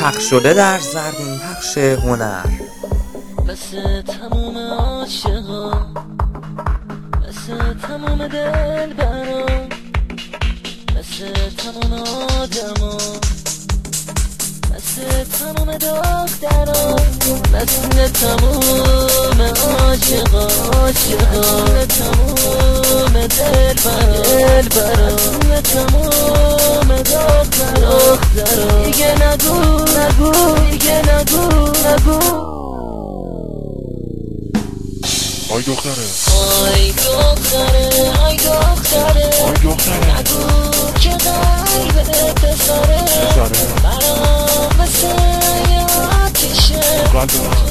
پخش شده در زرین پخش هنر. مثل تموم عاشقا مثل تموم دل برام مثل تموم آدما مثل تموم دخترا مثل تموم عاشقا عاشقا تموم دل برام دل مثل تموم آی دختره. آی دختره آی دختره. آی دختره. نگو که قلبت پسره پسره برام مثل یه آتیشه. قلب من.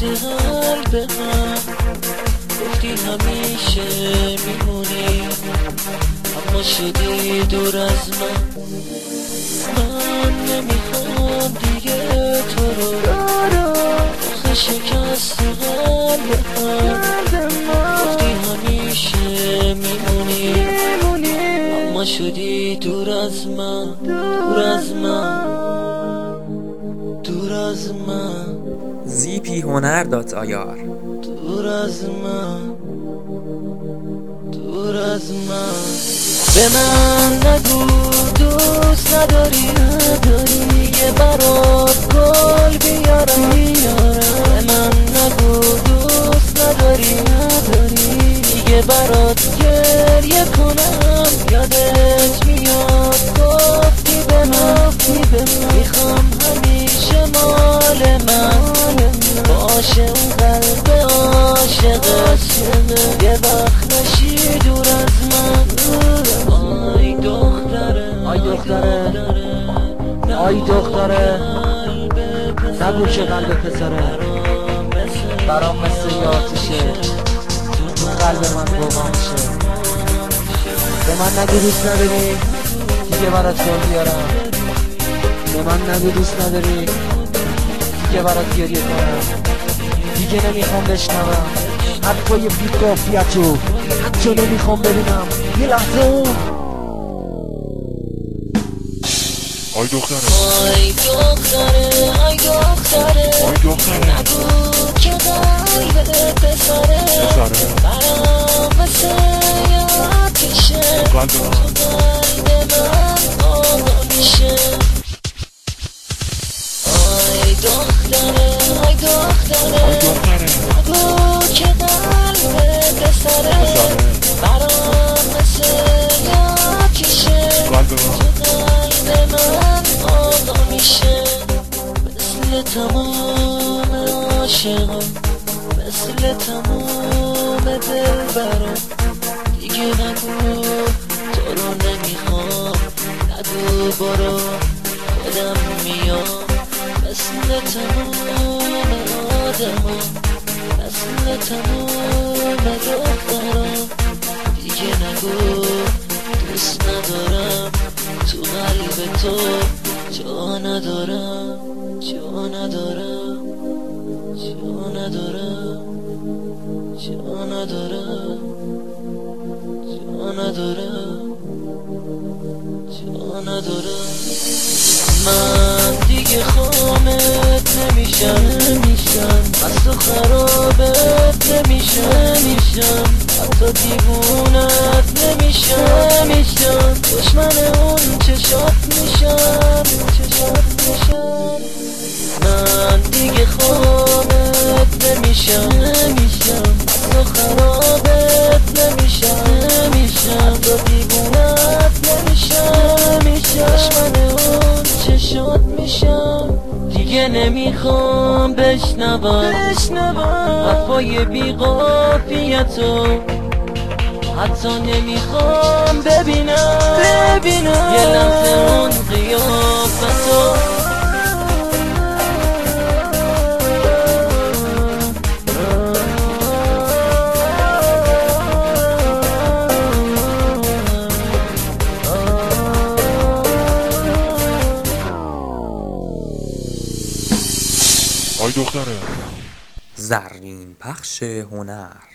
شکستی قلب من گفتی همیشه میمونی. اما شدی دور از من. من نمی‌خوام دیگه تو رو. آخه شکستی قلب من گفتی همیشه میمونی. اما شدی دور از من. دور از من. دور از من. زیپی هنر دات آیار. دور از من دور از من. به من نگو دوست نداری نداری یه برات گل. یه وقت نشی دور از من. آی دختره آی دختره. آی دختره. نگو که قلب پسره. برام مثل یه آتیشه تو قلب من گواه میشه به من نگو دوست نداری دیگه برات گل بیارم. به من نگو دوست نداری دیگه برات گریه کنم. دیگه نمی‌خوام بشنوم. حرفای بیکافیتو حتی نمی‌خوام ببینم. یه لحظه. اون آی دختره. آی دختره آی دختره. تمام عاشقا مثل تمام دلبرا. دیگه نگو تو رو نمی‌خوام. نگو برو خودم میام. مثل تمام آدما مثل تمام دخترا دیگه نگو دوست ندارم. تو قلب تو جا ندارم جا ندارم. ندارم جا ندارم جا ندارم جا ندارم. من دیگه خامت نمیشم نمیشم. از تو خرابت نمیشم نمیشم. حتی دیوونت نمیشم نمیشم. دشمن اون چشات میشم چشات میشم. من دیگه خامت دشمن اون چشات میشم. دیگه نمی‌خوام بشنوم. حرفای بیقافیتو حتی نمی‌خوام ببینم. ببینم. یه لحظه اون قیافتو دختره. زرین پخش هنر.